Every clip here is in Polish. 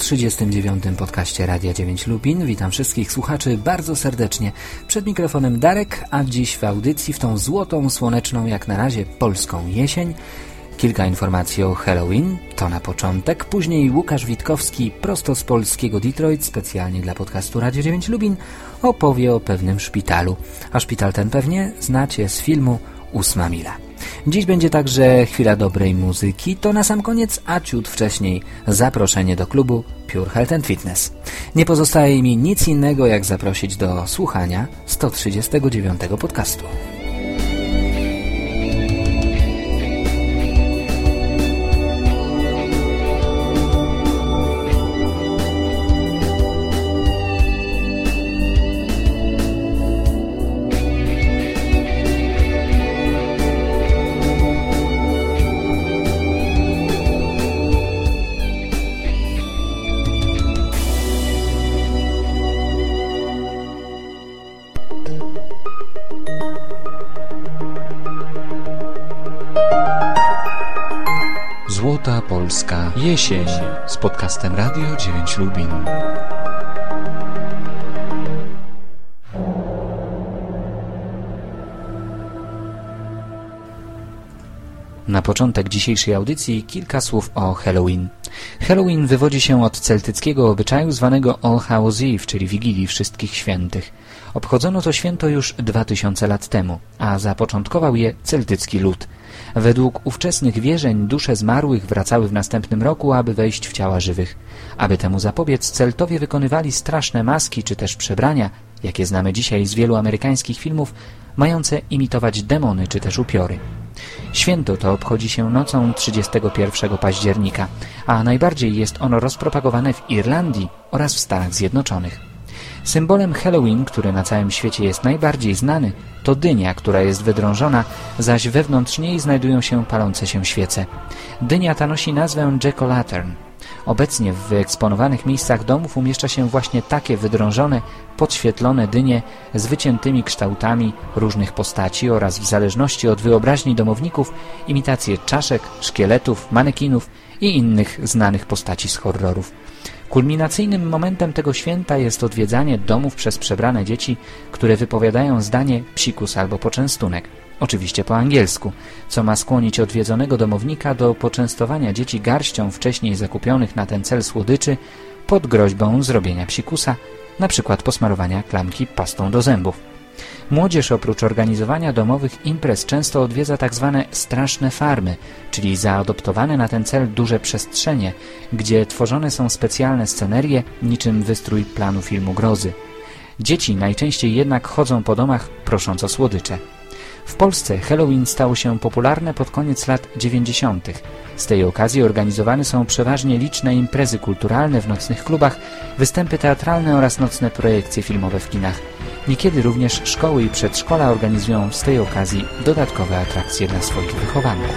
139. podcaście Radia 9 Lubin. Witam wszystkich słuchaczy bardzo serdecznie. Przed mikrofonem Darek, a dziś w audycji w tą złotą, słoneczną jak na razie polską jesień Kilka informacji o Halloween, to na początek. Później Łukasz Witkowski, prosto z polskiego Detroit, specjalnie dla podcastu Radio 9 Lubin, opowie o pewnym szpitalu. A szpital ten pewnie znacie z filmu Ósma Mila. Dziś będzie także chwila dobrej muzyki, to na sam koniec, a ciut wcześniej zaproszenie do klubu Pure Health and Fitness. Nie pozostaje mi nic innego jak zaprosić do słuchania 139 podcastu. Jesień z podcastem Radio 9 Lubin. Na początek dzisiejszej audycji kilka słów o Halloween. Halloween wywodzi się od celtyckiego obyczaju zwanego All Hallows Eve, czyli Wigilii Wszystkich Świętych. Obchodzono to święto już 2000 lat temu, a zapoczątkował je celtycki lud. Według ówczesnych wierzeń dusze zmarłych wracały w następnym roku, aby wejść w ciała żywych. Aby temu zapobiec, Celtowie wykonywali straszne maski czy też przebrania, jakie znamy dzisiaj z wielu amerykańskich filmów, mające imitować demony czy też upiory. Święto to obchodzi się nocą 31 października, a najbardziej jest ono rozpropagowane w Irlandii oraz w Stanach Zjednoczonych. Symbolem Halloween, który na całym świecie jest najbardziej znany, to dynia, która jest wydrążona, zaś wewnątrz niej znajdują się palące się świece. Dynia ta nosi nazwę Jack-o'-lantern. Obecnie w wyeksponowanych miejscach domów umieszcza się właśnie takie wydrążone, podświetlone dynie z wyciętymi kształtami różnych postaci oraz w zależności od wyobraźni domowników imitacje czaszek, szkieletów, manekinów i innych znanych postaci z horrorów. Kulminacyjnym momentem tego święta jest odwiedzanie domów przez przebrane dzieci, które wypowiadają zdanie psikus albo poczęstunek, oczywiście po angielsku, co ma skłonić odwiedzonego domownika do poczęstowania dzieci garścią wcześniej zakupionych na ten cel słodyczy pod groźbą zrobienia psikusa, na przykład posmarowania klamki pastą do zębów. Młodzież oprócz organizowania domowych imprez często odwiedza tak zwane straszne farmy, czyli zaadoptowane na ten cel duże przestrzenie, gdzie tworzone są specjalne scenerie, niczym wystrój planu filmu grozy. Dzieci najczęściej jednak chodzą po domach prosząc o słodycze. W Polsce Halloween stało się popularne pod koniec lat 90. Z tej okazji organizowane są przeważnie liczne imprezy kulturalne w nocnych klubach, występy teatralne oraz nocne projekcje filmowe w kinach. Niekiedy również szkoły i przedszkola organizują z tej okazji dodatkowe atrakcje dla swoich wychowanków.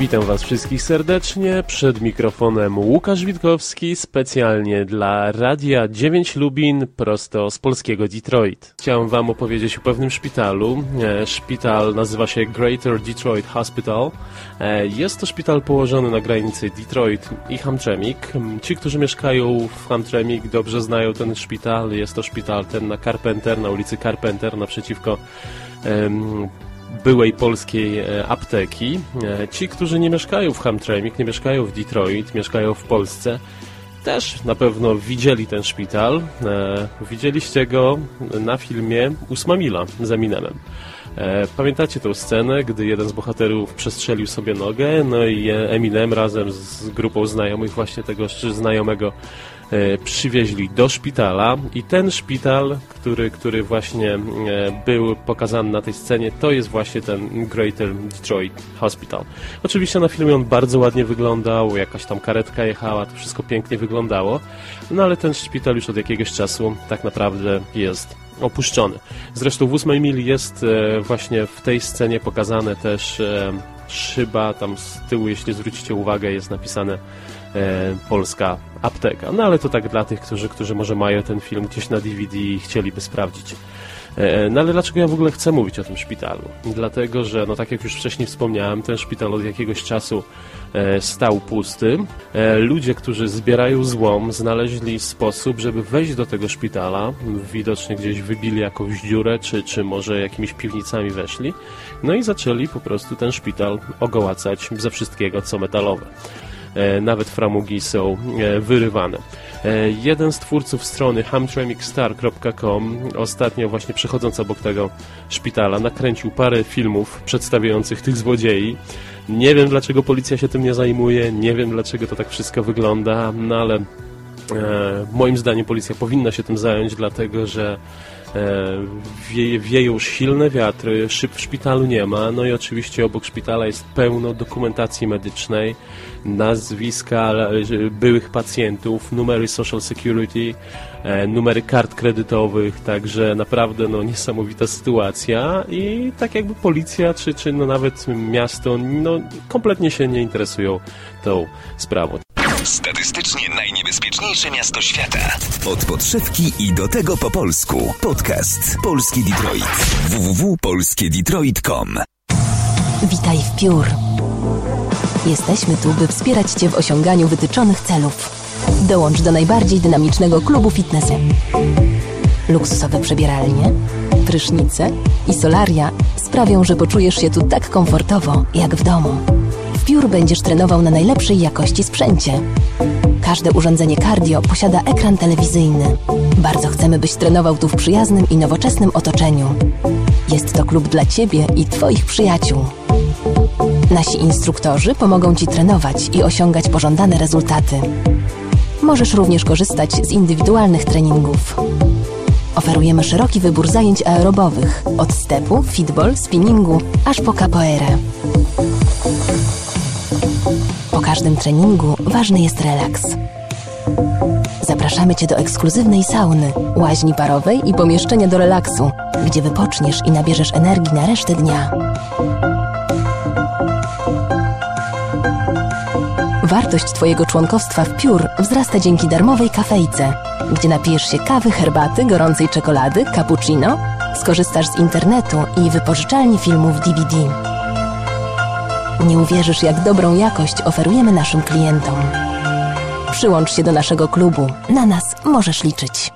Witam Was wszystkich serdecznie. Przed mikrofonem Łukasz Witkowski, specjalnie dla Radia 9 Lubin, prosto z polskiego Detroit. Chciałem Wam opowiedzieć o pewnym szpitalu. E, szpital nazywa się Greater Detroit Hospital. E, jest to szpital położony na granicy Detroit i Hamtramck. Ci, którzy mieszkają w Hamtramck, dobrze znają ten szpital. Jest to szpital ten na Carpenter, na ulicy Carpenter, naprzeciwko um, byłej polskiej e, apteki. E, ci, którzy nie mieszkają w Hamtramck, nie mieszkają w Detroit, mieszkają w Polsce, też na pewno widzieli ten szpital. E, widzieliście go na filmie Ósma Mila z Eminemem. E, pamiętacie tę scenę, gdy jeden z bohaterów przestrzelił sobie nogę, no i Eminem razem z grupą znajomych właśnie tego znajomego przywieźli do szpitala i ten szpital, który, który właśnie e, był pokazany na tej scenie, to jest właśnie ten Greater Detroit Hospital. Oczywiście na filmie on bardzo ładnie wyglądał, jakaś tam karetka jechała, to wszystko pięknie wyglądało, no ale ten szpital już od jakiegoś czasu tak naprawdę jest opuszczony. Zresztą w ósmej mili jest e, właśnie w tej scenie pokazane też szyba, tam z tyłu, jeśli zwrócicie uwagę, jest napisane e, polska apteka. No ale to tak dla tych, którzy, którzy może mają ten film gdzieś na DVD i chcieliby sprawdzić. E, no ale dlaczego ja w ogóle chcę mówić o tym szpitalu? Dlatego, że no tak jak już wcześniej wspomniałem, ten szpital od jakiegoś czasu e, stał pusty. E, ludzie, którzy zbierają złom, znaleźli sposób, żeby wejść do tego szpitala. Widocznie gdzieś wybili jakąś dziurę, czy, czy może jakimiś piwnicami weszli. No i zaczęli po prostu ten szpital ogołacać ze wszystkiego, co metalowe. E, nawet framugi są e, wyrywane. E, jeden z twórców strony hamtramixstar.com ostatnio właśnie przechodząc obok tego szpitala nakręcił parę filmów przedstawiających tych złodziei. Nie wiem dlaczego policja się tym nie zajmuje, nie wiem dlaczego to tak wszystko wygląda, no ale e, moim zdaniem policja powinna się tym zająć, dlatego że e, wieją silne wiatry, szyb w szpitalu nie ma, no i oczywiście obok szpitala jest pełno dokumentacji medycznej, nazwiska byłych pacjentów, numery Social Security, e, numery kart kredytowych, także naprawdę no, niesamowita sytuacja i tak jakby policja czy, czy no, nawet miasto no, kompletnie się nie interesują tą sprawą. Statystycznie najniebezpieczniejsze miasto świata. Od podszewki i do tego po polsku. Podcast Polski Detroit. www.polskiedetroit.com Witaj w piór. Jesteśmy tu, by wspierać Cię w osiąganiu wytyczonych celów. Dołącz do najbardziej dynamicznego klubu fitnessem. Luksusowe przebieralnie, prysznice i solaria sprawią, że poczujesz się tu tak komfortowo, jak w domu. Piór będziesz trenował na najlepszej jakości sprzęcie. Każde urządzenie cardio posiada ekran telewizyjny. Bardzo chcemy, byś trenował tu w przyjaznym i nowoczesnym otoczeniu. Jest to klub dla Ciebie i Twoich przyjaciół. Nasi instruktorzy pomogą Ci trenować i osiągać pożądane rezultaty. Możesz również korzystać z indywidualnych treningów. Oferujemy szeroki wybór zajęć aerobowych, od stepu, fitball, spinningu, aż po capoeirę. Każdym treningu ważny jest relaks. Zapraszamy Cię do ekskluzywnej sauny, łaźni parowej i pomieszczenia do relaksu, gdzie wypoczniesz i nabierzesz energii na resztę dnia. Wartość Twojego członkostwa w Piór wzrasta dzięki darmowej kafejce, gdzie napijesz się kawy, herbaty, gorącej czekolady, cappuccino, skorzystasz z internetu i wypożyczalni filmów DVD. Nie uwierzysz, jak dobrą jakość oferujemy naszym klientom. Przyłącz się do naszego klubu. Na nas możesz liczyć.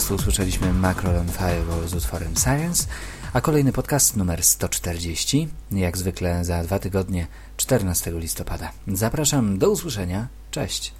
Podcastu usłyszeliśmy Macro on z utworem Science, a kolejny podcast numer 140, jak zwykle za dwa tygodnie, 14 listopada. Zapraszam do usłyszenia. Cześć!